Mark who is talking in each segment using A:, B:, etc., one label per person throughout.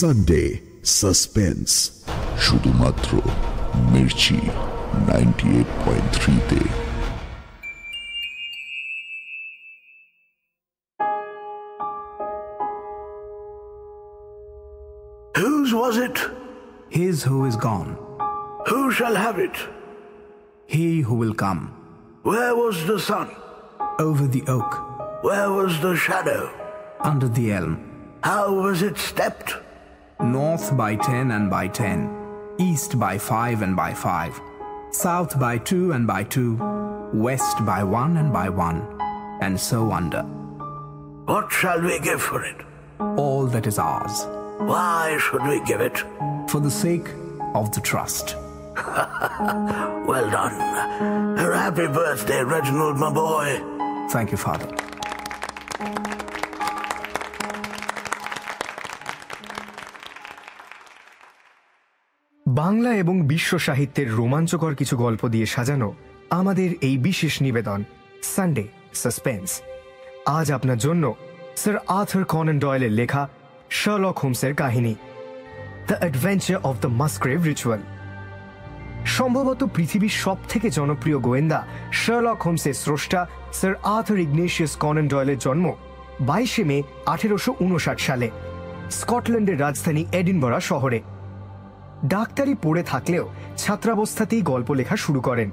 A: Sunday suspense
B: শুধুমাত্র Mirchi ninety eight point থ্রিতে
C: Whose was it?
D: His who is gone,
C: Who shall have it?
D: he who will come.
C: Where was the sun?
D: Over the oak,
C: Where was the shadow?
D: under the elm,
C: How was it stepped?
D: North by ten and by ten, east by five and by five, south by two and by two, west by one and by one, and so under.
C: What shall we give for it?
D: All that is ours,
C: Why should we give it?
D: for the sake of the trust.
C: Well done. Happy birthday, Reginald, my boy.
D: Thank you, Father.
E: Bangla এবং বিশ্ব সাহিত্যের রোমাঞ্চকর কিছু গল্প দিয়ে সাজানো আমাদের এই বিশেষ নিবেদন সানডে সাসপেন্স আজ আপনার জন্য স্যার আর্থার কনন ডয়েলের লেখা শার্লক হোমসের কাহিনী the adventure of the Musgrave ritual সম্ভবত পৃথিবীর সব থেকে জনপ্রিয় গোয়েন্দা শার্লক হোমসের স্রষ্টা স্যার আর্থার ইগনেশিয়াস কনন ডয়েলের জন্ম বাইশে মে আঠেরোশো উনষাট সালে, স্কটল্যান্ডের রাজধানী এডিনবরা শহরে। ডাক্তারি পড়ে থাকলেও ছাত্রাবস্থাতেই গল্প লেখা শুরু করেন।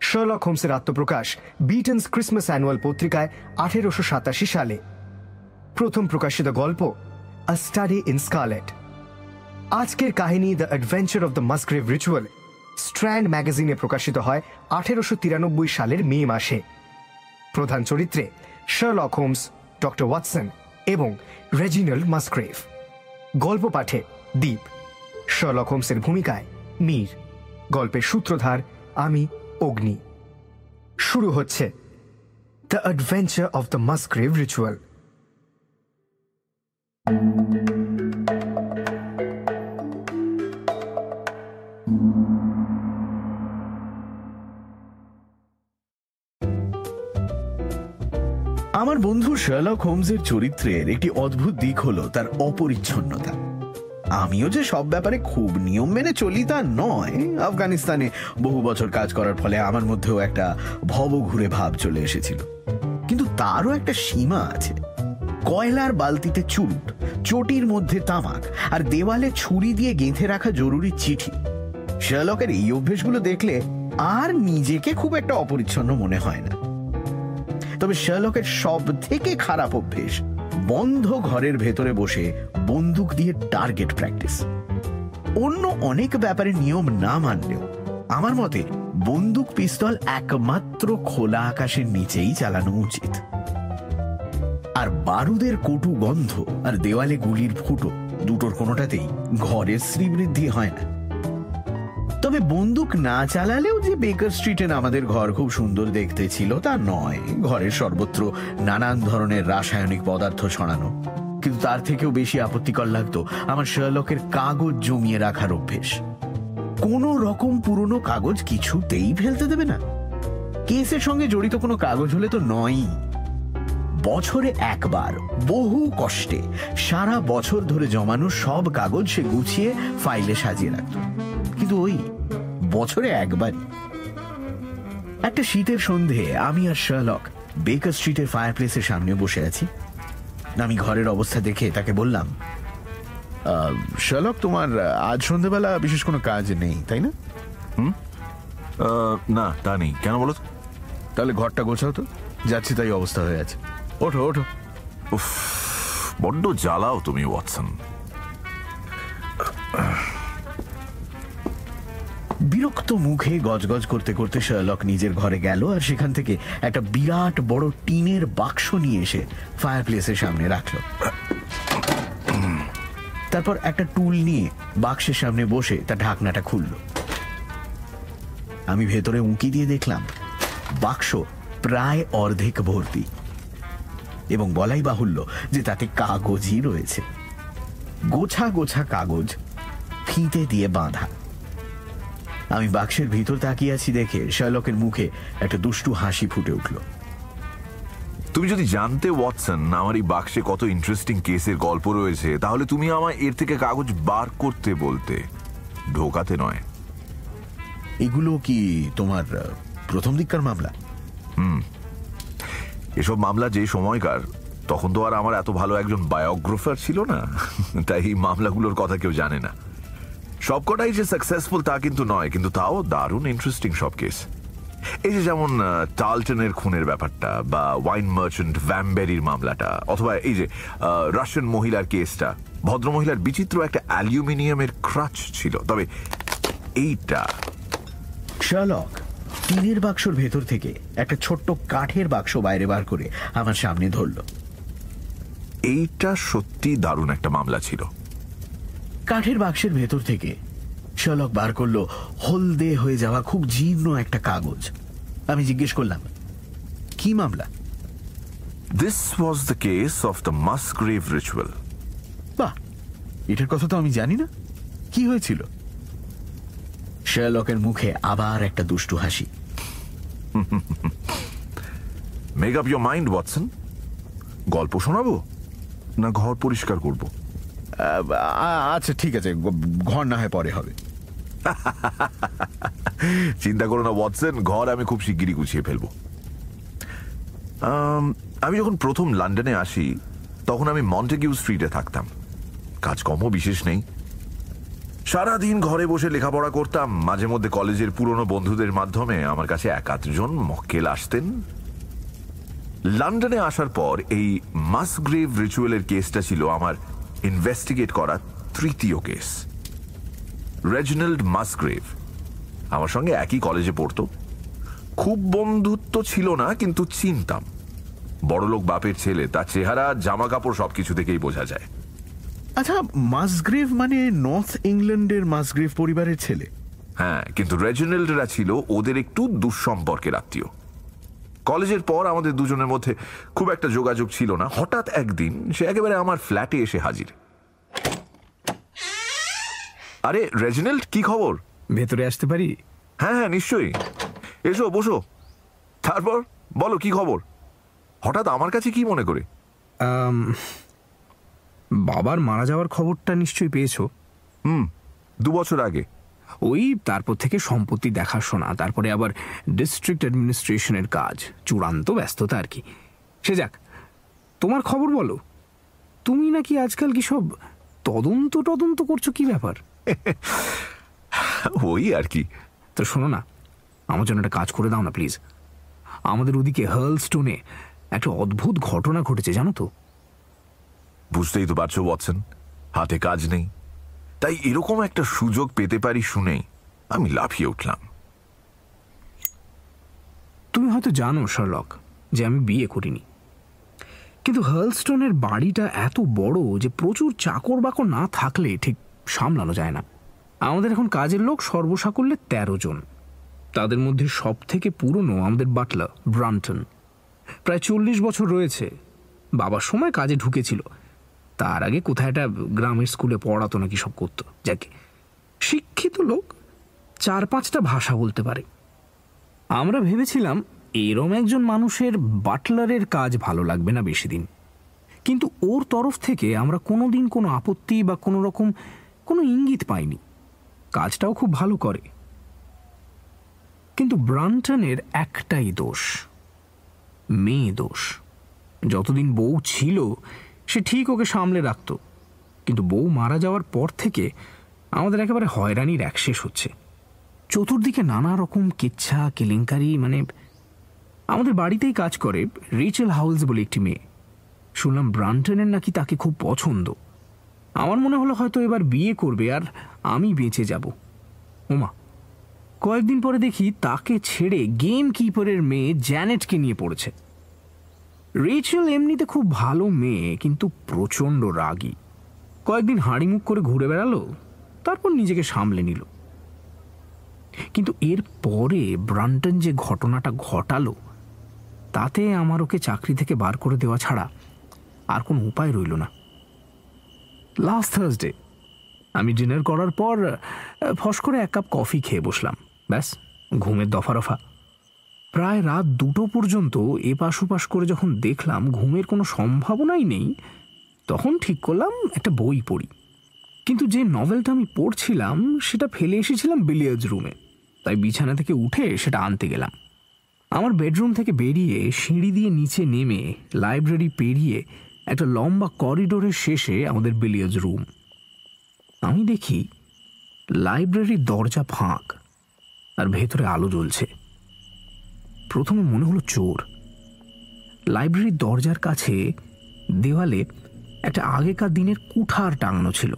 E: শার্লক হোমসের আত্মপ্রকাশ বিটন্স ক্রিসমাস অ্যানুয়াল পত্রিকায় আঠেরোশো সাতাশি সালে। প্রথম প্রকাশিত গল্প আ স্টাডি ইন স্কারলেট আজকের কাহিনী the adventure of the Musgrave ritual strand ম্যাগাজিনে প্রকাশিত হয় আঠেরোশো তিরানব্বই সালের মে মাসে। প্রধান চরিত্রে শার্লক হোমস, ডক্টর ওয়াটসন এবং রেজিনাল্ড মাস্ক্রেভ গল্প পাঠে দ্বীপ শার্লক হোমসের ভূমিকায়। মীর, গল্পের সূত্রধার আমি, অগ্নি। শুরু হচ্ছে the adventure of the Musgrave ritual
F: আমার বন্ধু শার্লক হোমসের চরিত্রের একটি অদ্ভুত দিক হলো তার অপরিচ্ছন্নতা। আমিও যে সব ব্যাপারে খুব নিয়ম মেনে চলি তা নয়। আফগানিস্তানে বহু বছর কাজ করার ফলে আমার মধ্যেও একটা ভবঘুরে ভাব চলে এসেছিল। কিন্তু তারও একটা সীমা আছে। কয়লার বালতিতে চুরুট, চটির মধ্যে তামাক আর দেওয়ালে ছুরি দিয়ে গেঁথে রাখা জরুরি চিঠি। শার্লকের এই অভ্যেসগুলো দেখলে আর নিজেকে খুব একটা অপরিচ্ছন্ন মনে হয় না। তবে শার্লকের সব থেকে খারাপ অভ্যেস বন্ধ ঘরের ভেতরে বসে বন্দুক দিয়ে টার্গেট প্র্যাকটিস অন্য অনেক ব্যাপারে নিয়ম না মানলেও আমার মতে বন্দুক পিস্তল একমাত্র খোলা আকাশের নিচেই চালানো উচিত। আর বারুদের কটু গন্ধ আর দেওয়ালে গুলির ফুটো দুটোর কোনোটাতেই ঘরের শ্রীবৃদ্ধি হয় না। তবে বন্দুক না চালালেও যে বেকার স্ট্রিটের আমাদের ঘর খুব সুন্দর দেখতে ছিল, তা নয়। ঘরের সর্বত্র নানান ধরনের রাসায়নিক পদার্থ ছড়ানো। কিন্তু তার থেকেও বেশি আপত্তিকর লাগতো আমার শার্লকের কাগজ জমিয়ে রাখার অভ্যেস। কোনো রকম পুরনো কাগজ কিছুতেই ফেলতে দেবে না। কেসের সঙ্গে জড়িত কোনো কাগজ হলে তো নয়ই। বছরে একবার, বহু কষ্টে, সারা বছর ধরে জমানো সব কাগজ সে গুছিয়ে ফাইলে সাজিয়ে রাখত। কিন্তু ওই বছরে একবারই। একটা শীতের সন্ধে আমি আর শার্লক বেকার স্ট্রিটের ফায়ার প্লেসের সামনে বসে আছি। আমি ঘরের অবস্থা দেখে তাকে বললাম "আহ, শার্লক তোমার আজ সন্ধেবেলা বিশেষ কোনো কাজ নেই তাই না?
G: আহ, না তা নেই। কেন বলো
F: তাহলে ঘরটা গোছাও তো। যাচ্ছি তাই অবস্থা হয়ে আছে। ওঠো ওঠো।
G: উফ বড্ড জ্বালাও তুমি ওয়াটসন।
F: বিরক্ত মুখে গজগজ করতে করতে শার্লক নিজের ঘরে গেল আর সেখান থেকে একটা বিরাট বড় টিনের বাক্স নিয়ে এসে ফায়ার প্লেসের সামনে রাখল। তারপর একটা টুল নিয়ে বাক্সের সামনে বসে তার ঢাকনাটা খুলল। আমি ভেতরে উঁকি দিয়ে দেখলাম, বাক্স প্রায় অর্ধেক ভর্তি এবং বলাই বাহুল্য যে তাতে কাগজই রয়েছে। গোছা গোছা কাগজ ফিতে দিয়ে বাঁধা। আমি বাক্সের ভিতর তাকিয়ে আছি দেখে শার্লকের মুখে একটা দুষ্টু হাসি ফুটে উঠল।
G: তুমি যদি জানতে ওয়াটসন আমার এই বাক্সে কত ইন্টারেস্টিং কেসের গল্প রয়েছে তাহলে তুমি আমায় এর থেকে কাগজ বার করতে বলতে। ঢোকাতে নয়।
F: এগুলো কি তোমার প্রথম দিককার মামলা? হুম।
G: এসব মামলা যে সময়কার তখন তো আর আমার এত ভালো একজন বায়োগ্রাফার ছিল না। তাই এই মামলাগুলোর কথা কেউ জানে না। সবকটাই যে সাকসেসফুল তা কিন্তু নয় কিন্তু তাও দারুণ ইন্টারেস্টিং সব কেস এই যে যেমন টালটনের খুনের ব্যাপারটা বা ওয়াইন মার্চেন্ট ভ্যামবেরির মামলাটা অথবা এই যে রাশিয়ান মহিলার কেসটা ভদ্রমহিলার বিচিত্র একটা অ্যালুমিনিয়ামের ক্রাচ ছিল। তবে এইটা
F: শালক টিনের বাক্সর ভেতর থেকে একটা ছোট্ট কাঠের বাক্স বাইরে বার করে আমার সামনে ধরল।
G: এইটা সত্যি দারুণ একটা মামলা ছিল।
F: কাঠের বাক্সের ভেতর থেকে শালক বার করল হলদে হয়ে যাওয়া খুব জীর্ণ একটা কাগজ। আমি জিজ্ঞেস করলাম কি মামলা?
G: This was the case of the Musgrave ritual
F: বাহ এটার কথা তো আমি জানি না। কি হয়েছিল? শেয়ালকের মুখে আবার একটা দুষ্টু হাসি।
G: Make up your mind Watson গল্প শোনাবো না ঘর পরিষ্কার করব?
F: আচ্ছা ঠিক আছে ঘর না হয় পরে হবে।
G: চিন্তা করো না, ওয়াটসন, ঘর আমি খুব শিগগিরই গুছিয়ে ফেলব। আমি যখন প্রথম লন্ডনে আসি, তখন আমি মন্টেকিউ স্ট্রিটে থাকতাম। কাজকর্ম বিশেষ নেই। সারাদিন ঘরে বসে লেখাপড়া করতাম, মাঝে মধ্যে কলেজের পুরনো বন্ধুদের মাধ্যমে আমার কাছে এক আধজন মক্কেল আসতেন। লন্ডনে আসার পর এই মাসগ্রেভ রিচুয়ালের কেসটা ছিল আমার ইনভেস্টিগেট করা তৃতীয় কেস রেজিনাল্ড মাসগ্রেভ আমার সঙ্গে একই কলেজে পড়তো। খুব বন্ধুত্ব ছিল না কিন্তু চিনতাম। বড়লোক বাপের ছেলে তার চেহারা জামা কাপড় সবকিছু থেকেই বোঝা যায়।
F: আচ্ছা মাসগ্রেভ মানে নর্থ ইংল্যান্ডের মাসগ্রেভ পরিবারের ছেলে?
G: হ্যাঁ কিন্তু রেজিনাল্ডরা ছিল ওদের একটু দুঃসম্পর্কের আত্মীয়। কলেজের পর আমাদের দুজনের মধ্যে খুব একটা যোগাযোগ ছিল না। হঠাৎ একদিন সে একেবারে আমার ফ্ল্যাটে এসে হাজির। আরে রেজিনাল্ড কি খবর?
D: ভেতরে আসতে পারি?
G: হ্যাঁ হ্যাঁ নিশ্চয়ই। এসো বসো। তারপর বলো কি খবর? হঠাৎ আমার কাছে কি মনে করে?
D: বাবার মারা যাওয়ার খবরটা নিশ্চয়ই পেয়েছ।
G: হুম দু বছর আগে।
D: ওই তারপর থেকে সম্পত্তি দেখাশোনা তারপরে আবার ডিস্ট্রিক্ট অ্যাডমিনিস্ট্রেশনের কাজ চূড়ান্ত ব্যস্ততা আর কি। সে যাক তোমার খবর বলো। তুমি নাকি আজকাল কি সব তদন্ত তদন্ত করছ কি ব্যাপার?
G: ওই আর কি।
D: তো শোনো না আমার জন্য একটা কাজ করে দাও না প্লিজ। আমাদের ওদিকে হার্লস্টোনে একটা অদ্ভুত ঘটনা ঘটেছে জানো তো?
G: বুঝতেই তো পারছ ওয়াটসন। হাতে কাজ নেই। তাই এরকম একটা সুযোগ পেতে পারি শুনেই আমি লাফিয়ে উঠলাম।
D: তুমি হয়তো জানো, শার্লক, যে আমি বিয়ে করিনি। কিন্তু হার্লস্টোনের বাড়িটা এত বড় যে প্রচুর চাকর বাকর না থাকলে ঠিক সামলানো যায় না। আমাদের এখন কাজের লোক সর্বসাকল্যে তেরো জন। তাদের মধ্যে সব থেকে পুরনো আমাদের বাটলার, ব্রান্টন। প্রায় চল্লিশ বছর রয়েছে। বাবার সময় কাজে ঢুকেছিল। তার আগে কোথায় একটা গ্রামের স্কুলে পড়াতো নাকি সব করতো? যাকে, শিক্ষিত লোক চার পাঁচটা ভাষা বলতে পারে। আমরা ভেবেছিলাম এরম একজন মানুষের বাটলারের কাজ ভালো লাগবে না বেশি দিন। কিন্তু ওর তরফ থেকে আমরা কোনো দিন কোনো আপত্তি বা কোনো রকম কোনো ইঙ্গিত পাইনি। কাজটাও খুব ভালো করে। কিন্তু ব্রান্টনের একটাই দোষ, মেয়ে দোষ। যতদিন বউ ছিল সে ঠিক ওকে সামলে রাখত। কিন্তু বউ মারা যাওয়ার পর থেকে আমাদের একেবারে হয়রানির এক শেষ হচ্ছে। চতুর্দিকে নানা রকম কিচ্ছা, কেলেঙ্কারি মানে আমাদের বাড়িতেই কাজ করে রিচেল হাউলস বলে একটি মেয়ে। শুনলাম ব্রান্টনের নাকি তাকে খুব পছন্দ। আমার মনে হলো হয়তো এবার বিয়ে করবে আর আমি বেঁচে যাব। ওমা, কয়েকদিন পরে দেখি তাকে ছেড়ে গেম কিপারের মেয়ে জ্যানেটকে নিয়ে পড়েছে। রেচেল এমনিতে খুব ভালো মেয়ে, কিন্তু প্রচণ্ড রাগী। কয়েকদিন হাঁড়িমুখ করে ঘুরে বেড়ালো, তারপর নিজেকে সামলে নিল। কিন্তু এর পরে ব্রান্টন যে ঘটনাটা ঘটালো, তাতে আমার ওকে চাকরি থেকে বার করে দেওয়া ছাড়া আর কোনো উপায় রইল না। লাস্ট থার্সডে আমি ডিনার করার পর ফস করে এক কাপ কফি খেয়ে বসলাম। ব্যাস, ঘুমের দফা রফা প্রায় রাত দুটো পর্যন্ত এপাশ ওপাশ করে যখন দেখলাম ঘুমের কোনো সম্ভাবনাই নেই, তখন ঠিক করলাম একটা বই পড়ি। কিন্তু যে নভেলটা আমি পড়ছিলাম, সেটা ফেলে এসেছিলাম বিলিয়ার্স রুমে। তাই বিছানা থেকে উঠে সেটা আনতে গেলাম। আমার বেডরুম থেকে বেরিয়ে সিঁড়ি দিয়ে নিচে নেমে লাইব্রেরি পেরিয়ে একটা লম্বা করিডোরের শেষে আমাদের বিলিয়ার্স রুম। আমি দেখি লাইব্রেরির দরজা ফাঁক আর ভেতরে আলো জ্বলছে। প্রথমে মনে হলো চোর। লাইব্রেরির দরজার কাছে দেওয়ালে একটা আগেকার দিনের কুঠার টাঙানো ছিল।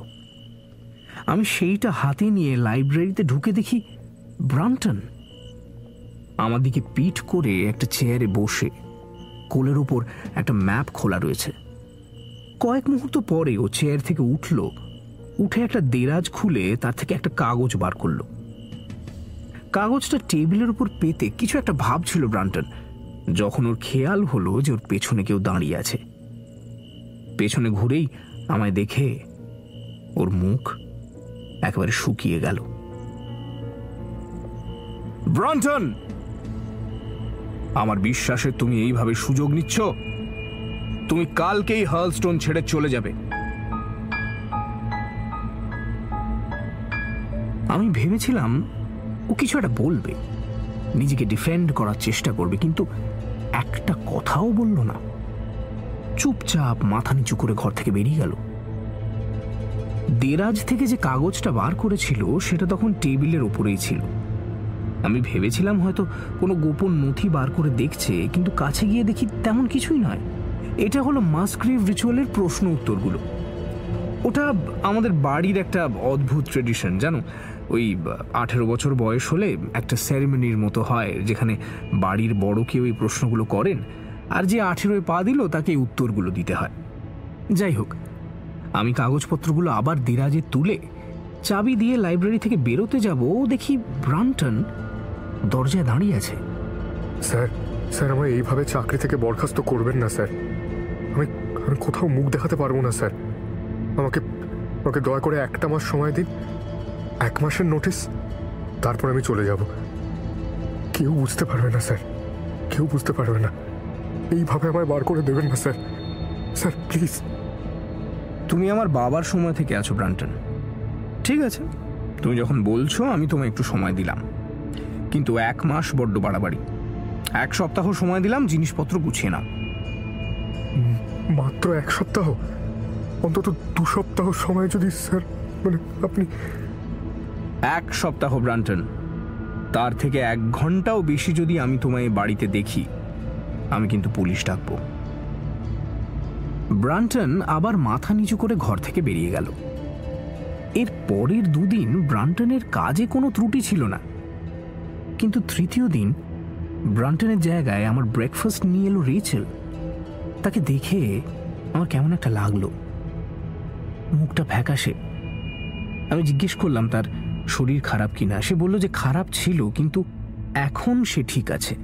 D: আমি সেইটা হাতে নিয়ে লাইব্রেরিতে ঢুকে দেখি ব্রান্টন। আমার দিকে পিঠ করে একটা চেয়ারে বসে কোলের উপর একটা ম্যাপ খোলা রয়েছে। কয়েক মুহূর্ত পরে ও চেয়ার থেকে উঠল, উঠে একটা দেরাজ খুলে তার থেকে একটা কাগজ বার করল। কাগজটা টেবিলের উপর পেতে কিছু একটা ভাবছিল ব্রান্টন, যখন ওর খেয়াল হলো যে ওর পেছনে কেউ দাঁড়িয়ে আছে। পেছনে ঘুরেই আমায় দেখে ওর মুখ একেবারে শুকিয়ে গেল। ব্রান্টন! আমার বিশ্বাসে তুমি এইভাবে সুযোগ নিচ্ছ? তুমি কালকেই হার্লস্টোন ছেড়ে চলে যাবে। আমি ভেবেছিলাম ও কিছু একটা বলবে। নিজেকে ডিফেন্ড করার চেষ্টা করবে, কিন্তু একটা কথাও বলল না। চুপচাপ মাথা নিচু করে ঘর থেকে বেরিয়ে গেল। দেরাজ থেকে যে কাগজটা বার করেছিল, সেটা তখন টেবিলের ওপরেই ছিল। আমি ভেবেছিলাম হয়তো কোনো গোপন নথি বার করে দেখছে, কিন্তু কাছে গিয়ে দেখি তেমন কিছুই নয়। এটা হলো মাস্ক্রিভ রিচুয়ালের প্রশ্ন উত্তরগুলো। ওটা আমাদের বাড়ির একটা অদ্ভুত ট্রেডিশন জানো? ওই আঠেরো বছর বয়স হলে একটা সেরেমনির মতো হয়, যেখানে বাড়ির বড় কেউ এই প্রশ্নগুলো করেন, আর যে আঠেরোয় পা দিল তাকে উত্তরগুলো দিতে হয়। যাই হোক, আমি কাগজপত্রগুলো আবার দিরাজে তুলে চাবি দিয়ে লাইব্রেরি থেকে বেরোতে যাব দেখি ব্রান্টন দরজায় দাঁড়িয়ে আছে।
H: স্যার স্যার, আমায় এইভাবে চাকরি থেকে বরখাস্ত করবেন না, স্যার। আমি আমি কোথাও মুখ দেখাতে পারব না, স্যার। আমাকে আমাকে দয়া করে একটা মাস সময় দিন। এক মাসের নোটিস তারপর আমি চলে যাব। কেউ বুঝতে পারবে না স্যার। কেউ বুঝতে পারবে না। এইভাবে আমায় বার করে দেবেন না স্যার। Sir please.
D: তুমি আমার বাবার সময় থেকে আছো ব্রান্টন। ঠিক আছে। তুমি যখন বলছো আমি তোমায় একটু সময় দিলাম। কিন্তু এক মাস বড্ড বাড়াবাড়ি। এক সপ্তাহ সময় দিলাম জিনিসপত্র গুছিয়ে নাও।
H: মাত্র এক সপ্তাহ? অন্তত দু সপ্তাহ সময় যদি স্যার মানে আপনি
D: এক সপ্তাহ, ব্রান্টন। তার থেকে এক ঘন্টাও বেশি যদি আমি তোমায় বাড়িতে দেখি, আমি কিন্তু পুলিশ ডাকবো। ব্রান্টন আবার মাথা নিচু করে ঘর থেকে বেরিয়ে গেল। এর পরের দুদিন ব্রান্টনের কাজে কোনো ত্রুটি ছিল না। কিন্তু তৃতীয় দিন ব্রান্টনের জায়গায় আমার ব্রেকফাস্ট নিয়ে এলো রেচেল। তাকে দেখে আমার কেমন একটা লাগল। মুখটা ফ্যাকাশে। আমি জিজ্ঞেস করলাম তার শরীর খারাপ কিনা সে বলল যে খারাপ ছিল কিন্তু এখন সে ঠিক আছে।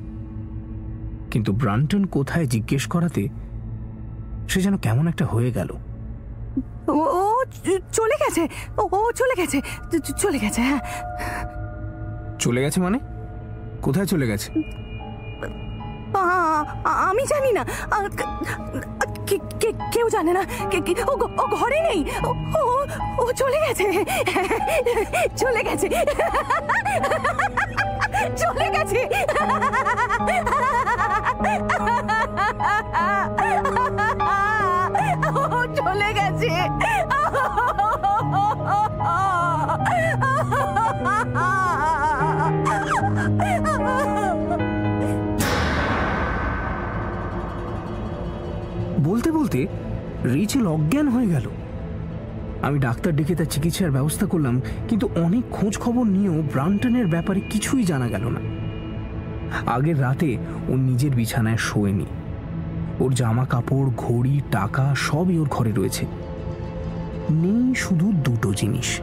D: কিন্তু ব্রান্টন কোথায় জিজ্ঞেস করাতে সে যেন কেমন একটা হয়ে গেল।
I: ও চলে গেছে ও চলে গেছে চলে গেছে হ্যাঁ।
D: চলে গেছে মানে? কোথায় চলে গেছে?
I: আমি জানি না কেউ জানে না। কে- কে- ও ঘরে নেই। ও চলে গেছে। চলে গেছে। চলে গেছে। চলে গেছে।
D: রিচেল অজ্ঞান হয়ে গেল। আমি ডাক্তার ডেকে তার চিকিৎসার ব্যবস্থা করলাম, কিন্তু অনেক খোঁজ খবর নিয়েও ব্রান্টনের ব্যাপারে কিছুই জানা গেল না। আগের রাতে ও নিজের বিছানায় শোয়নি। ওর জামা কাপড় ঘড়ি, টাকা সবই ওর ঘরে রয়েছে। নেই শুধু দুটো জিনিস।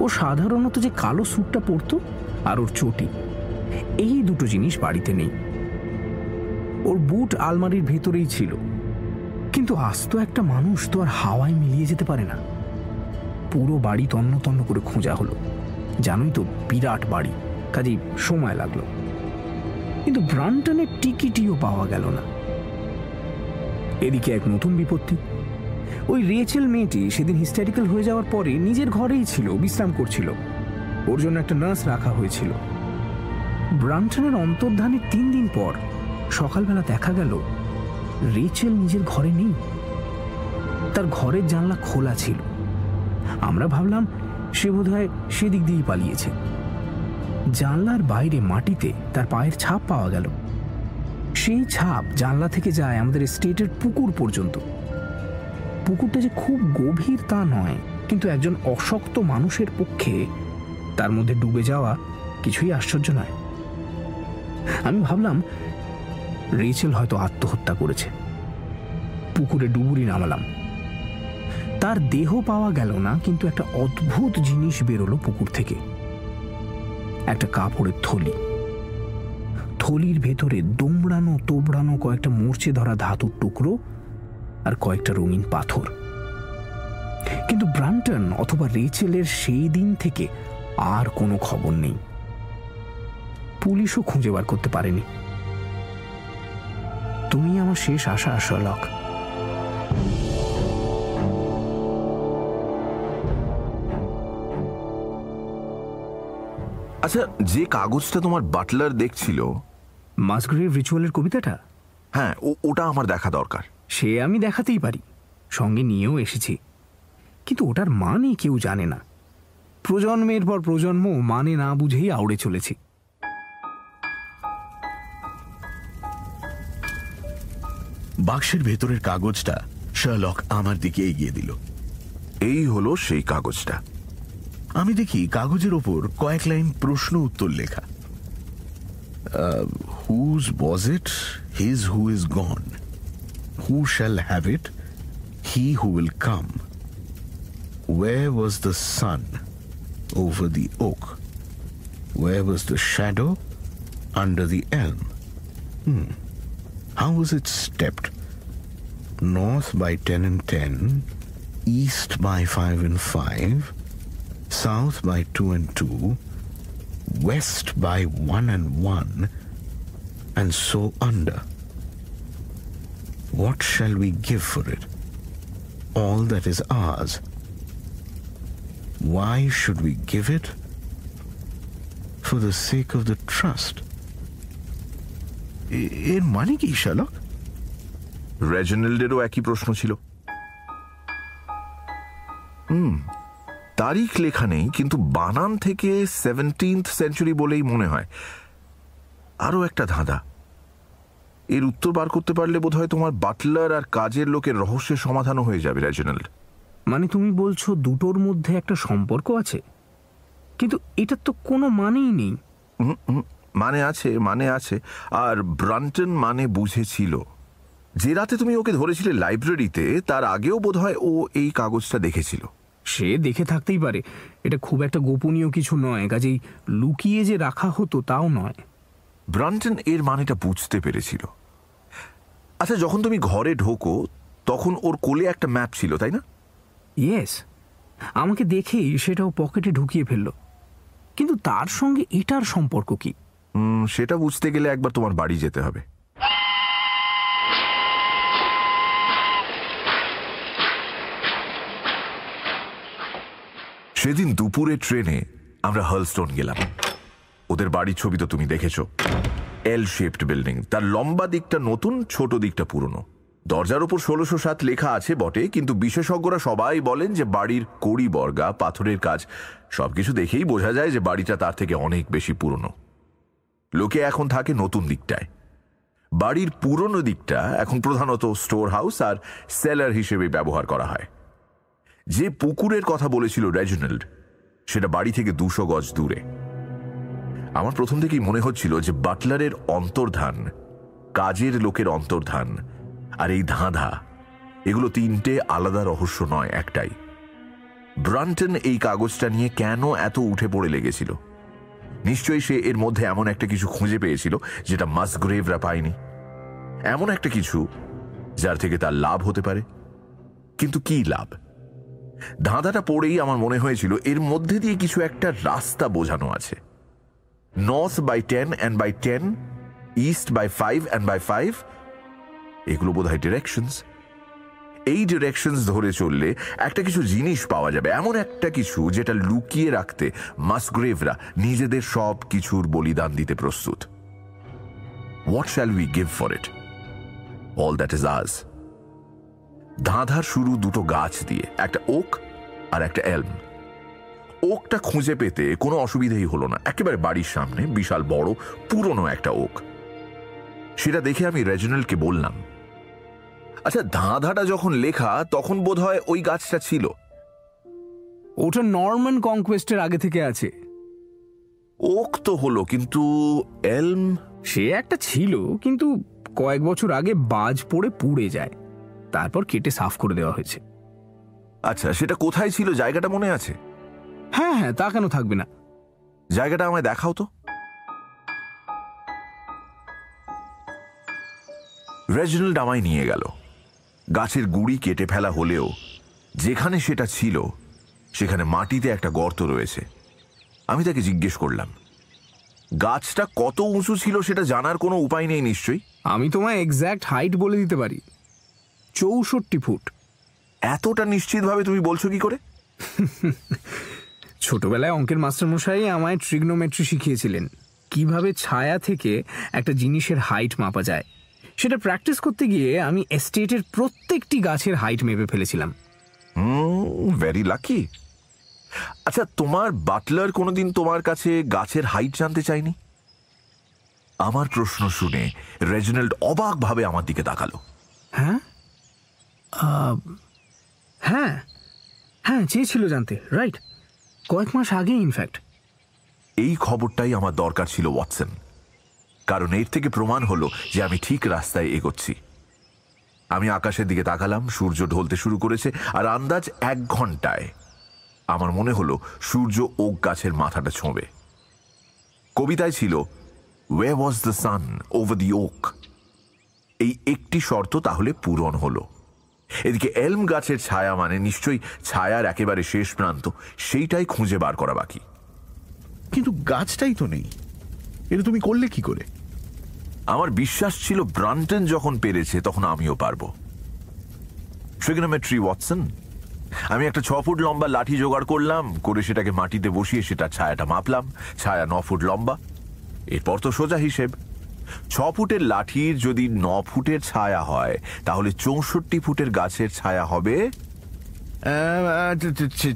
D: ও সাধারণত যে কালো স্যুটটা পরতো আর ওর চটি, এই দুটো জিনিস বাড়িতে নেই। ওর বুট আলমারির ভেতরেই ছিল। কিন্তু আস্ত একটা মানুষ তো আর হাওয়ায় মিলিয়ে যেতে পারে না। পুরো বাড়ি তন্ন তন্ন করে খোঁজা হলো। জানোই তো, বিরাট বাড়ি, কাজেই সময় লাগল। কিন্তু ব্রান্টনের টিকিটিও পাওয়া গেল না। এদিকে এক নতুন বিপত্তি। ওই রেচেল মেয়েটি সেদিন হিস্ট্যারিক্যাল হয়ে যাওয়ার পরে নিজের ঘরেই ছিল, বিশ্রাম করছিল। ওর জন্য একটা নার্স রাখা হয়েছিল। ব্রান্টনের অন্তর্ধানের তিন দিন পর সকালবেলা দেখা গেল রেচেল নিজের ঘরে নেই। তার ঘরের জানলা খোলা ছিল। আমরা ভাবলাম সে বোধহয় সেদিক দিয়েই পালিয়েছে। জানলার বাইরে মাটিতে তার পায়ের ছাপ পাওয়া গেল। সেই ছাপ জানলা থেকে যায় আমাদের স্টেটের পুকুর পর্যন্ত। পুকুরটা যে খুব গভীর তা নয়, কিন্তু একজন অশক্ত মানুষের পক্ষে তার মধ্যে ডুবে যাওয়া কিছুই আশ্চর্য নয়। আমি ভাবলাম রেচেল হয়তো আত্মহত্যা করেছে। পুকুরে ডুবুরি নামালাম। তার দেহ পাওয়া গেল না, কিন্তু একটা অদ্ভুত জিনিস বেরোলো পুকুর থেকে। একটা কাপড়ের থলি। থলির ভেতরে দোমড়ানো তোবড়ানো কয়েকটা মূর্ছে ধরা ধাতুর টুকরো আর কয়েকটা রঙিন পাথর। কিন্তু ব্রান্টন অথবা রেচেলের সেই দিন থেকে আর কোনো খবর নেই। পুলিশও খুঁজে বার করতে পারেনি। তুমি আমার শেষ আশা শলক
G: আচ্ছা যে কাগজটা তোমার বাটলার দেখছিল।
D: মাসগ্রেভ রিচুয়ালের কবিতাটা?
G: হ্যাঁ ও- ওটা আমার দেখা দরকার।
D: সে আমি দেখাতেই পারি। সঙ্গে নিয়েও এসেছি। কিন্তু ওটার মানে কেউ জানে না। প্রজন্মের পর প্রজন্ম মানে না বুঝেই আউড়ে চলেছি।
F: বাক্সের ভেতরের কাগজটা শার্লক আমার দিকে এগিয়ে দিল।
G: এই হলো সেই কাগজটা।
F: আমি দেখি কাগজের ওপর কয়েক লাইন প্রশ্ন উত্তর লেখা। Whose was it his who is gone who shall have it he who will come where was the sun over the oak where was the shadow under the elm How was it stepped? North by 10 and 10, east by 5 and 5, south by 2 and 2, west by 1 and 1, and so under. What shall we give for it? All that is ours. Why should we give it? For the sake of the trust. এ- এর মানে কি শালক?
G: রেজনাল্ডেরও একই প্রশ্ন ছিল। হুম তারিখ লেখা নেই কিন্তু বানান থেকে সেভেন্টিন্থ সেঞ্চুরি বলেই মনে হয়। আরও একটা ধাঁধা। এর উত্তর বার করতে পারলে বোধহয় তোমার বাটলার আর কাজের লোকের রহস্যের সমাধানও হয়ে যাবে রেজনাল্ড।
D: মানে তুমি বলছো দুটোর মধ্যে একটা সম্পর্ক আছে? কিন্তু এটার তো কোনো মানেই নেই।
G: হুম, হুম, মানে আছে মানে আছে আর ব্রান্টন মানে বুঝেছিল। যে রাতে তুমি ওকে ধরেছিলে লাইব্রেরিতে তার আগেও বোধহয় ও এই কাগজটা দেখেছিল।
D: সে দেখে থাকতেই পারে। এটা খুব একটা গোপনীয় কিছু নয় কাজেই লুকিয়ে যে রাখা হতো তাও নয়।
G: ব্রান্টন এর মানেটা বুঝতে পেরেছিল। আচ্ছা যখন তুমি ঘরে ঢোকো তখন ওর কোলে একটা ম্যাপ ছিল তাই না?
D: ইয়েস আমাকে দেখেই সেটাও পকেটে ঢুকিয়ে ফেলল। কিন্তু তার সঙ্গে এটার সম্পর্ক কি?
G: সেটা বুঝতে গেলে একবার তোমার বাড়ি যেতে হবে। সেদিন দুপুরে ট্রেনে আমরা হার্লস্টোন গেলাম। ওদের বাড়ির ছবি তো তুমি দেখেছ। L shaped building. তার লম্বা দিকটা নতুন, ছোট দিকটা পুরনো। দরজার উপর ষোলোশো সাত লেখা আছে বটে, কিন্তু বিশেষজ্ঞরা সবাই বলেন যে বাড়ির কড়ি বর্গা পাথরের কাজ, সবকিছু দেখেই বোঝা যায় যে বাড়িটা তার থেকে অনেক বেশি পুরনো। লোকে এখন থাকে নতুন দিকটায়। বাড়ির পুরনো দিকটা এখন প্রধানত স্টোর হাউস আর সেলার হিসেবে ব্যবহার করা হয়। যে পুকুরের কথা বলেছিল রেজিনাল্ড, সেটা বাড়ি থেকে দুশো গজ দূরে। আমার প্রথম থেকেই মনে হচ্ছিল যে বাটলারের অন্তর্ধান, কাজের লোকের অন্তর্ধান আর এই ধাঁধা, এগুলো তিনটে আলাদা রহস্য নয়, একটাই। ব্রান্টন এই কাগজটা নিয়ে কেন এত উঠে পড়ে লেগেছিল? নিশ্চয়ই সে এর মধ্যে এমন একটা কিছু খুঁজে পেয়েছিল যেটা মাসগ্রেভরা পায়নি। এমন একটা কিছু যার থেকে তার লাভ হতে পারে। কিন্তু কি লাভ? ধাঁধাটা পড়েই আমার মনে হয়েছিল এর মধ্যে দিয়ে কিছু একটা রাস্তা বোঝানো আছে। North by ten and by ten east by five and by five এগুলো বোধ হয় ডিরেকশনস এই ডিরেকশনস ধরে চললে একটা কিছু জিনিস পাওয়া যাবে। এমন একটা কিছু যেটা লুকিয়ে রাখতে মাসগ্রেভরা নিজেদের সব কিছুর বলিদান দিতে প্রস্তুত। What shall we give for it all that is আজ ধাঁধার শুরু দুটো গাছ দিয়ে, একটা ওক আর একটা এলম ওকটা খুঁজে পেতে কোনো অসুবিধেই হলো না। একেবারে বাড়ির সামনে, বিশাল বড়, পুরনো একটা ওক সেটা দেখে আমি রেজনাল্ডকে বললাম আচ্ছা ধাঁধাটা যখন লেখা তখন বোধ হয় ওই গাছটা ছিল।
D: ওটা নর্মান কংকোয়েস্টের আগে থেকে আছে।
G: ওক তো হলো কিন্তু এলম?
D: সে একটা ছিল কিন্তু কয়েক বছর আগে বাজ পড়ে পুড়ে যায়। তারপর কেটে সাফ করে দেওয়া হয়েছে।
G: আচ্ছা সেটা কোথায় ছিল? জায়গাটা মনে আছে?
D: হ্যাঁ হ্যাঁ তা কেন থাকবে না?
G: জায়গাটা আমায় দেখাও তো। রেজনাল্ড আমায় নিয়ে গেল। গাছের গুড়ি কেটে ফেলা হলেও যেখানে সেটা ছিল সেখানে মাটিতে একটা গর্ত রয়েছে। আমি তাকে জিজ্ঞেস করলাম গাছটা কত উঁচু ছিল সেটা জানার কোনো উপায় নেই নিশ্চয়ই?
D: আমি তোমায় এক্স্যাক্ট হাইট বলে দিতে পারি চৌষট্টি ফুট।
G: এতটা নিশ্চিতভাবে তুমি বলছো কি করে?
D: ছোটবেলায় অঙ্কের মাস্টারমশাই আমায় ট্রিগনোমেট্রি শিখিয়েছিলেন কীভাবে ছায়া থেকে একটা জিনিসের হাইট মাপা যায়। সেটা প্র্যাকটিস করতে গিয়ে আমি এস্টেটের প্রত্যেকটি গাছের হাইট মেপে ফেলেছিলাম।
G: ভেরি লাকি আচ্ছা তোমার বাটলার কোনোদিন তোমার কাছে গাছের হাইট জানতে চাইনি আমার প্রশ্ন শুনে রেজনাল্ড অবাকভাবে আমার দিকে তাকালো।
D: হ্যাঁ? হ্যাঁ হ্যাঁ চেয়েছিল জানতে রাইট কয়েক মাস আগে ইনফ্যাক্ট
G: এই খবরটাই আমার দরকার ছিল ওয়াটসন কারণ এর থেকে প্রমাণ হলো যে আমি ঠিক রাস্তায় এগোচ্ছি। আমি আকাশের দিকে তাকালাম, সূর্য ঢলতে শুরু করেছে, আর আন্দাজ এক ঘন্টায়। আমার মনে হলো সূর্য ওক গাছের মাথাটা ছোঁবে। কবিতায় ছিল where was the sun over the oak এই একটি শর্ত তাহলে পূরণ হলো। এদিকে এলম গাছের ছায়া মানে নিশ্চয়ই ছায়ার একেবারে শেষ প্রান্ত, সেইটাই খুঁজে বার করা বাকি।
F: কিন্তু গাছটাই তো নেই। এটা তুমি করলে কি করে?
G: আমার বিশ্বাস ছিল ব্রান্টন যখন পেরেছে তখন আমিও পারব। ট্রিগনোমেট্রি ওয়াটসন আমি একটা ছ ফুট লম্বা লাঠি জোগাড় করলাম করে সেটাকে মাটিতে বসিয়ে সেটা ছায়াটা মাপলাম। ছায়া ন ফুট লম্বা। এরপর তো সোজা হিসেব। ছ ফুটের লাঠির যদি ন ফুটের ছায়া হয় তাহলে চৌষট্টি ফুটের গাছের ছায়া হবে?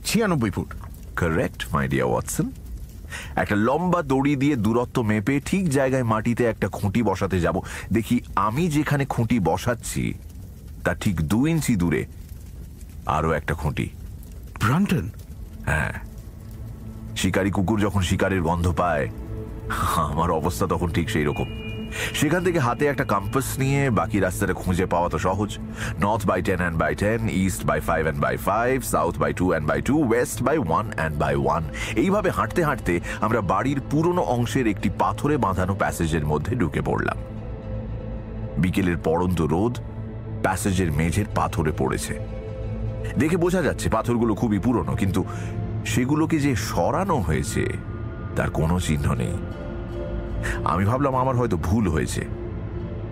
F: ছিয়ানব্বই foot.
G: Correct my dear Watson একটা লম্বা দড়ি দিয়ে দূরত্ব মেপে ঠিক জায়গায় মাটিতে একটা খুঁটি বসাতে যাব। দেখি আমি যেখানে খুঁটি বসাচ্ছি তা ঠিক দু ইঞ্চি দূরে আরও একটা খুঁটি।
F: ব্রান্টন?
G: হ্যাঁ। শিকারি কুকুর যখন শিকারের গন্ধ পায় আমার অবস্থা তখন ঠিক সেই রকম সেখান থেকে হাতে একটা কম্পাস নিয়ে বাকি রাস্তাটা খুঁজে পাওয়া তো সহজ। North by ten and by ten east by five and by five south by two and by two west by one and by one এইভাবে হাঁটতে হাঁটতে আমরা বাড়ির পুরনো অংশের একটি পাথরে বাঁধানো প্যাসেজের মধ্যে ঢুকে পড়লাম। বিকেলের পড়ন্ত রোদ প্যাসেজের মেঝের পাথরে পড়েছে। দেখে বোঝা যাচ্ছে পাথরগুলো খুবই পুরনো, কিন্তু সেগুলোকে যে সরানো হয়েছে, তার কোনো চিহ্ন নেই। আমি ভাবলাম আমার হয়তো ভুল হয়েছে।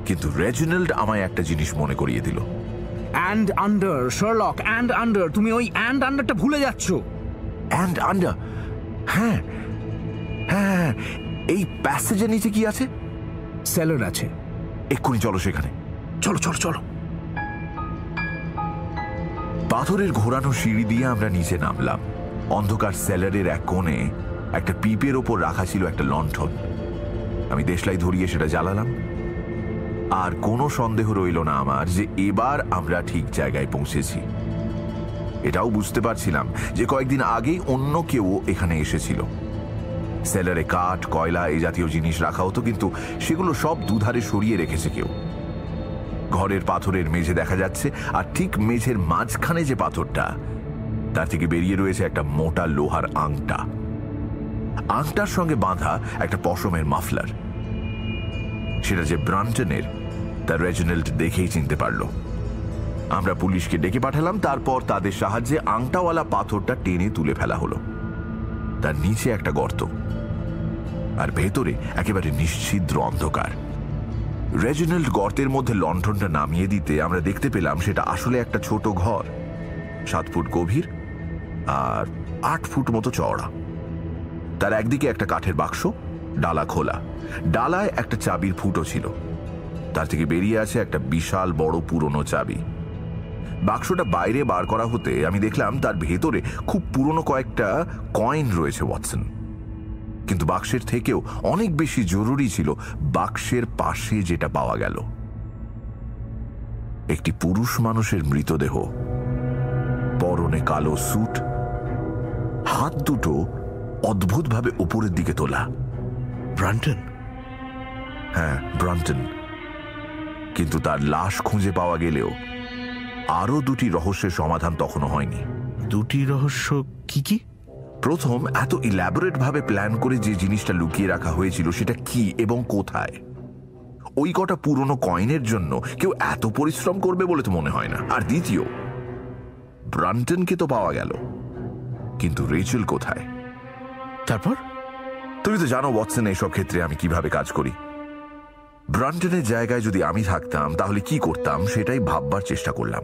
G: কিন্তু রেজিনাল্ড আমায় একটা জিনিস মনে করিয়ে দিল।
D: And under Sherlock and under তুমি ওই অ্যান্ড আন্ডারটা ভুলে যাচ্ছ।
G: অ্যান্ড আন্ডার হ্যাঁ হ্যাঁ এই প্যাসেজের নিচে কি আছে?
D: সেলার আছে।
G: এক্ষুনি চলো সেখানে।
D: চলো চলো চলো।
G: পাথরের ঘোরানো সিঁড়ি দিয়ে আমরা নিচে নামলাম। অন্ধকার সেলারের এক কোণে একটা পিপের ওপর রাখা ছিল একটা লণ্ঠন। আমি দেশলাই ধরিয়ে সেটা জ্বালালাম। আর কোনো সন্দেহ রইল না আমার যে এবার আমরা ঠিক জায়গায় পৌঁছেছি। এটাও বুঝতে পারছিলাম যে কয়েকদিন আগেই অন্য কেউ এখানে এসেছিল। সেলারে কাঠ, কয়লা এই জাতীয় জিনিস রাখা হতো, কিন্তু সেগুলো সব দুধারে সরিয়ে রেখেছে কেউ। ঘরের পাথরের মেঝে দেখা যাচ্ছে, আর ঠিক মেঝের মাঝখানে যে পাথরটা, তার থেকে বেরিয়ে রয়েছে একটা মোটা লোহার আংটা। আংটার সঙ্গে বাঁধা একটা পশমের মাফলার। সেটা যে ব্রান্টনের তা রেজিনাল্ড দেখেই চিনতে পারল। আমরা পুলিশকে ডেকে পাঠালাম, তারপর তাদের সাহায্যে আংটাওয়ালা পাথরটা টেনে তুলে ফেলা হলো। তার নিচে একটা গর্ত। আর ভেতরে একেবারে নিশ্ছিদ্র অন্ধকার। রেজিনাল্ড গর্তের মধ্যে লণ্ঠনটা নামিয়ে দিতে আমরা দেখতে পেলাম সেটা আসলে একটা ছোট ঘর। সাত ফুট গভীর আর আট ফুট মতো চওড়া। তার একদিকে একটা কাঠের বাক্স ডালা খোলা। ডালায় একটা চাবির ফুটো ছিল। তার থেকে বেরিয়ে আছে একটা বিশাল বড় পুরনো চাবি। বাক্সটা বাইরে বার করা হতে আমি দেখলাম তার ভেতরে খুব পুরনো কয়েকটা কয়েন রয়েছে, ওয়াটসন। কিন্তু বাক্সের থেকেও অনেক বেশি জরুরি ছিল বাক্সের পাশে যেটা পাওয়া গেল। একটি পুরুষ মানুষের মৃতদেহ। পরনে কালো স্যুট। হাত দুটো অদ্ভুতভাবে উপরের দিকে তোলা।
F: ব্রান্টন
G: হ্যাঁ ব্রান্টন কিন্তু তার লাশ খুঁজে পাওয়া গেলেও আরও দুটি রহস্যের সমাধান তখনও হয়নি।
F: দুটি রহস্য কি কি?
G: প্রথম এত ইল্যাবোরেট ভাবে প্ল্যান করে যে জিনিসটা লুকিয়ে রাখা হয়েছিল সেটা কি এবং কোথায়? ওই কটা পুরনো কয়েনের জন্য কেউ এত পরিশ্রম করবে বলে তো মনে হয় না। আর দ্বিতীয় ব্রান্টনকে তো পাওয়া গেল। কিন্তু রেচেল কোথায়?
F: তারপর?
G: তুমি তো জানো, ওয়াটসন, এইসব ক্ষেত্রে আমি কীভাবে কাজ করি। ব্রান্টনের জায়গায় যদি আমি থাকতাম, তাহলে কি করতাম সেটাই ভাববার চেষ্টা করলাম।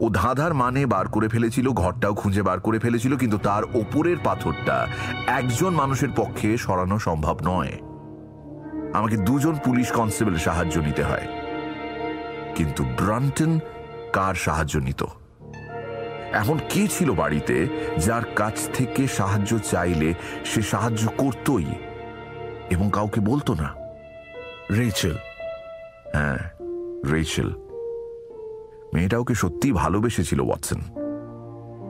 G: ও ধাঁধার মানে বার করে ফেলেছিল, ঘরটাও খুঁজে বার করে ফেলেছিল, কিন্তু তার ওপরের পাথরটা একজন মানুষের পক্ষে সরানো সম্ভব নয়। আমাকে দুজন পুলিশ কনস্টেবলের সাহায্য নিতে হয়। কিন্তু ব্রান্টন কার সাহায্য নিত? এমন কে ছিল বাড়িতে যার কাছ থেকে সাহায্য চাইলে সে সাহায্য করতই? এবং কাউকে বলতো না?
F: রেচেল।
G: হ্যাঁ রেচেল। মেয়েটা ওকে সত্যিই ভালোবেসেছিল ওয়াটসন?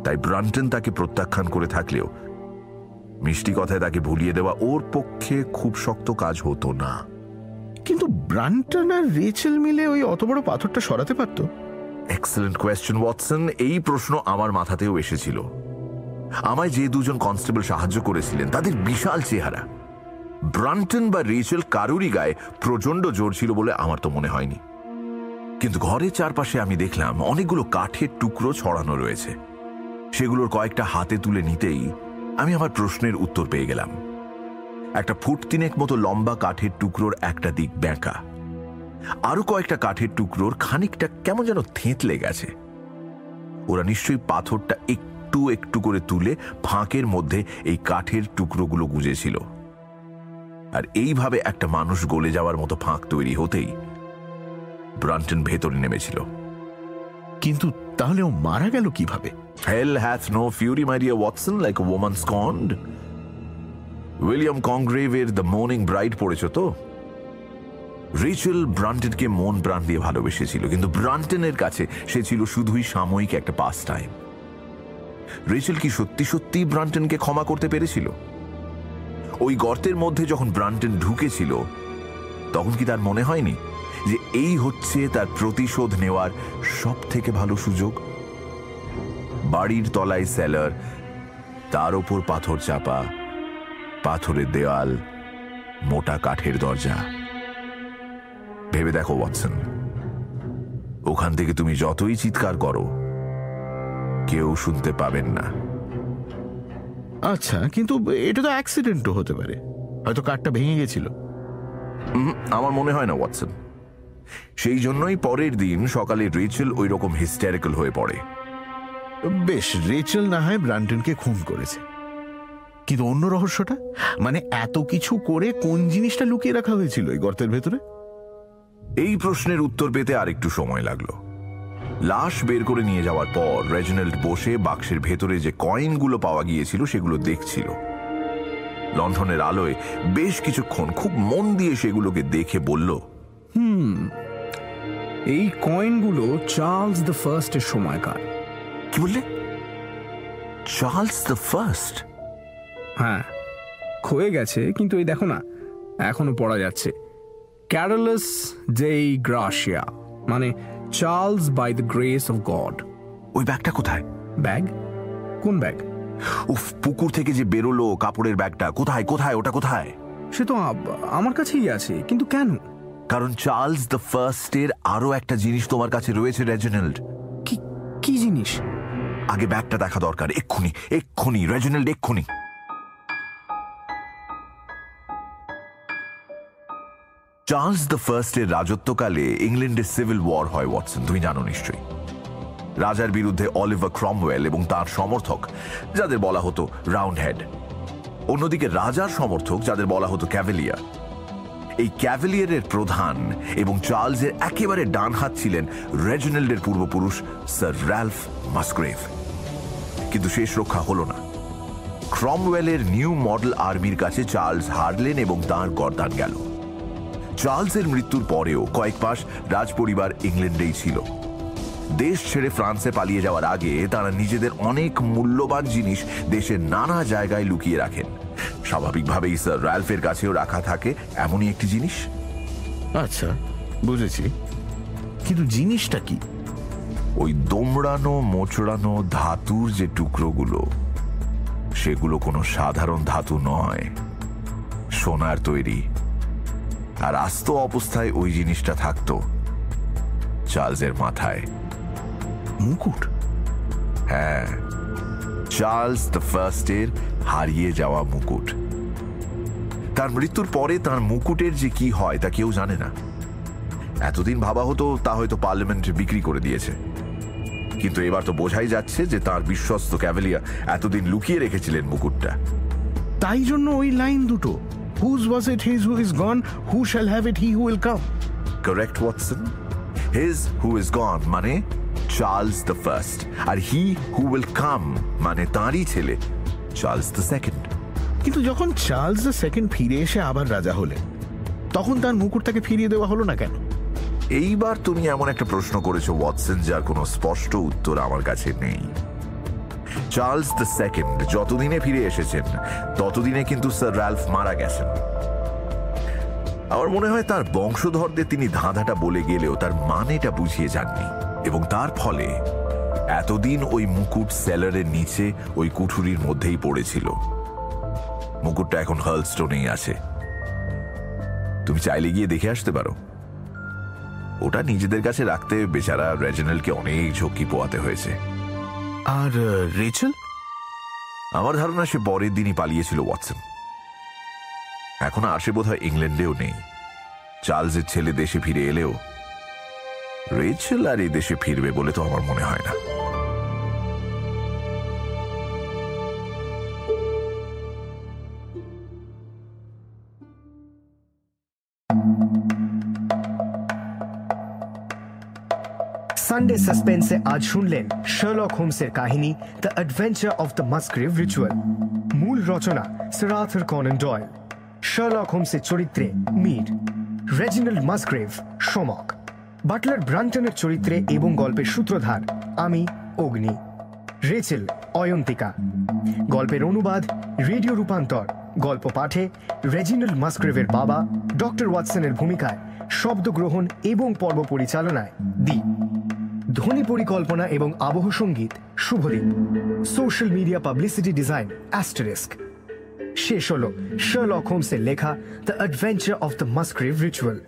G: তাই ব্রান্টন তাকে প্রত্যাখ্যান করে থাকলেও মিষ্টি কথায় তাকে ভুলিয়ে দেওয়া ওর পক্ষে খুব শক্ত কাজ হতো না।
F: কিন্তু ব্রান্টন আর রেচেল মিলে ওই অত বড় পাথরটা সরাতে পারতো?
G: এক্সেলেন্ট কোয়েশ্চেন ওয়াটসন এই প্রশ্ন আমার মাথাতেও এসেছিল। আমায় যে দুজন কনস্টেবল সাহায্য করেছিলেন, তাদের বিশাল চেহারা। ব্রান্টন বা রেচেল কারুরি গায়ে প্রচণ্ড জোর ছিল বলে আমার তো মনে হয়নি। কিন্তু ঘরের চারপাশে আমি দেখলাম অনেকগুলো কাঠের টুকরো ছড়ানো রয়েছে। সেগুলোর কয়েকটা হাতে তুলে নিতেই আমি আমার প্রশ্নের উত্তর পেয়ে গেলাম। একটা ফুট তিনেক মতো লম্বা কাঠের টুকরোর একটা দিক ব্যাঁকা। আরও কয়েকটা কাঠের টুকরোর খানিকটা কেমন যেন থেঁতলে গেছে ওরা নিশ্চয়ই পাথরটা একটু একটু করে তুলে ফাঁকের মধ্যে এই কাঠের টুকরোগুলো গুঁজেছিল। আর এইভাবে একটা মানুষ গলে যাওয়ার মতো ফাঁক তৈরি হতেই ব্রান্টন ভেতরে নেমেছিল।
F: কিন্তু তাহলে ও মারা গেল কীভাবে?
G: Hell hath no fury Watson, like a woman scorned. William কংগ্রেভের the mourning bride পড়েছ তো? রিচেল ব্রান্টেনকে মন প্রাণ দিয়ে ভালোবেসেছিল, কিন্তু ব্রান্টেনের কাছে সে ছিল শুধুই সাময়িক একটা পাস টাইম রিচেল কি সত্যি সত্যি ব্রান্টেনকে ক্ষমা করতে পেরেছিল? ওই গর্তের মধ্যে যখন ব্রান্টেন ঢুকেছিল, তখন কি তার মনে হয়নি যে এই হচ্ছে তার প্রতিশোধ নেওয়ার সব থেকে ভালো সুযোগ? বাড়ির তলায় সেলার তার ওপর পাথর চাপা, পাথরের দেওয়াল মোটা কাঠের দরজা। ভেবে দেখো ওয়াটসন। ওখান থেকে তুমি যতই চিৎকার করো কেউ শুনতে পাবেন না।
F: আচ্ছা কিন্তু এটা তো অ্যাক্সিডেন্টও হতে পারে। হয়তো কাঠটা ভেঙে গেছিল।
G: আমার মনে হয় না ওয়াটসন। সেই জন্যই পরের দিন সকালে রেচেল ওই রকম হিস্টেরিক্যাল হয়ে পড়ে।
F: বেশ রেচেল না হয় ব্রান্টনকে খুন করেছে। কিন্তু অন্য রহস্যটা? মানে এত কিছু করে কোন জিনিসটা লুকিয়ে রাখা হয়েছিল এই গর্তের ভেতরে?
G: এই প্রশ্নের উত্তর পেতে আরেকটু সময় লাগল। লাশ বের করে নিয়ে যাওয়ার পর রেজিনাল্ড বসে বাক্সের ভেতরে যে কয়েনগুলো পাওয়া গিয়েছিল সেগুলো দেখছিল। লণ্ঠনের আলোয় বেশ কিছুক্ষণ খুব মন দিয়ে সেগুলোকে দেখে বলল হুম
D: এই কয়েনগুলো চার্লস দ্য ফার্স্টের সময়কার।
G: কি বললে? Charles the first?
D: হ্যাঁ ক্ষয়ে গেছে কিন্তু এই দেখো না এখনও পড়া যাচ্ছে। ক্যারোলাস ডেই গ্রাসিয়া মানে Charles by the grace of God
G: ওই ব্যাগটা কোথায়?
D: ব্যাগ? কোন ব্যাগ?
G: উফ পুকুর থেকে যে বেরোলো কাপড়ের ব্যাগটা কোথায় কোথায় ওটা কোথায়?
D: সে তো আমার কাছেই আছে কিন্তু কেন?
G: কারণ চার্লস দ্য ফার্স্টের আরও একটা জিনিস তোমার কাছে রয়েছে রেজিনাল্ড
D: কি কি জিনিস?
G: আগে ব্যাগটা দেখা দরকার এক্ষুনি এক্ষুনি রেজিনাল্ড এক্ষুনি। চার্লস দ্য ফার্স্টের রাজত্বকালে ইংল্যান্ডে সিভিল ওয়ার হয়, ওয়াটসন। তুমি জানো নিশ্চয়ই। রাজার বিরুদ্ধে অলিভার ক্রমওয়েল এবং তার সমর্থক, যাদের বলা হতো রাউন্ড হেড অন্যদিকে রাজার সমর্থক, যাদের বলা হতো ক্যাভেলিয়ার। এই ক্যাভেলিয়ারের প্রধান এবং চার্লসের একেবারে ডান হাত ছিলেন রেজিনাল্ডের পূর্বপুরুষ স্যার র্যালফ মাসগ্রেভ। কিন্তু শেষ রক্ষা হলো না। ক্রমওয়েলের নিউ মডেল আর্মির কাছে চার্লস হারলেন এবং তাঁর গরদান গেল। চার্লসের মৃত্যুর পরেও কয়েক মাস রাজপরিবার ইংল্যান্ডেই ছিল। দেশ ছেড়ে ফ্রান্সে পালিয়ে যাওয়ার আগে তারা নিজেদের অনেক মূল্যবান জিনিস দেশের নানা জায়গায় লুকিয়ে রাখেন। স্বাভাবিকভাবেই স্যার র্যালফের কাছেও রাখা থাকে এমনই একটি জিনিস।
F: আচ্ছা বুঝেছি। কিন্তু জিনিসটা কি?
G: ওই দোমড়ানো মোচড়ানো ধাতুর যে টুকরোগুলো সেগুলো কোনো সাধারণ ধাতু নয়। সোনার তৈরি। আর আস্ত অবস্থায় ওই জিনিসটা থাকতো। চার্লসের মাথায়।
F: মুকুট?
G: হ্যাঁ। চার্লস দ্য ফার্স্টের হারিয়ে যাওয়া মুকুট। তার মৃত্যুর পরে তার মুকুটের যে কি হয় তা কেউ জানে না। এতদিন ভাবা হতো তা হয়তো পার্লামেন্টে বিক্রি করে দিয়েছে। কিন্তু এবার তো বোঝাই যাচ্ছে যে তার বিশ্বস্ত ক্যাভেলিয়া এতদিন লুকিয়ে রেখেছিলেন মুকুটটা।
F: তাই জন্য ওই লাইন দুটো। Whose was it his who is gone who shall have it he who will come
G: correct Watson his who is gone মানে চার্লস দ্য ফার্স্ট আর হি হু উইল কাম মানে তাঁরই ছেলে চার্লস দ্য সেকেন্ড
F: কিন্তু যখন Charles the second ফিরে এসে আবার রাজা হলেন তখন তার মুকুটটাকে ফিরিয়ে দেওয়া হলো না কেন?
G: এইবার তুমি এমন একটা প্রশ্ন করেছ ওয়াটসন যার কোনো স্পষ্ট উত্তর আমার কাছে নেই। চার্লস দ্য সেকেন্ড যতদিনে ফিরে এসেছেন, ততদিনে কিন্তু স্যার র্যালফ মারা গেছেন। আমার মনে হয় তার বংশধরদের তিনি ধাঁধাটা বলে গেলেও তার মানেটা বুঝিয়ে যাননি। এবং তার ফলে এতদিন ওই মুকুট সেলারের নিচে ওই কুঠুরির মধ্যেই পড়েছিল। মুকুটটা এখন হার্লস্টোনেই আছে। তুমি চাইলে গিয়ে দেখে আসতে পারো। ওটা নিজেদের কাছে রাখতে বেচারা রেজিনালকে অনেক ঝক্কি পোয়াতে হয়েছে।
F: আর রেচেল?
G: আমার ধারণা সে পরের দিনই পালিয়েছিল, ওয়াটসন। এখন আর সে বোধহয় ইংল্যান্ডেও নেই। চার্লসের ছেলে দেশে ফিরে এলেও রেচেল আর এই দেশে ফিরবে বলে তো আমার মনে হয় না।
E: সানডে সাসপেন্সে আজ শুনলেন শার্লক হোমসের কাহিনী the adventure of the Musgrave ritual. মূল রচনা sir Arthur Conan Doyle. Sherlock হোমসের চরিত্রে মিড রেজিনাল্ড মাসগ্রেভ, সমক। বাটলার ব্রান্টনের চরিত্রে এবং গল্পের সূত্রধার আমি, অগ্নি। রেচেল, অয়ন্তিকা। গল্পের অনুবাদ, রেডিও রূপান্তর। গল্প পাঠে রেজিনাল্ড মাস্ক্রেভের বাবা, ডক্টর ওয়াটসনের ভূমিকায় শব্দগ্রহণ এবং পর্ব পরিচালনায় দ্বীপ ধ্বনি পরিকল্পনা এবং আবহ সংগীত, Subhadeep. Social media publicity design asterisk শেষ হল শার্লক হোমসের লেখা the adventure of the Musgrave ritual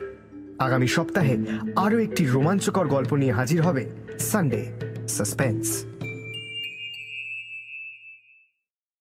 E: আগামী সপ্তাহে আরও একটি রোমাঞ্চকর গল্প নিয়ে হাজির হবে সানডে সাসপেন্স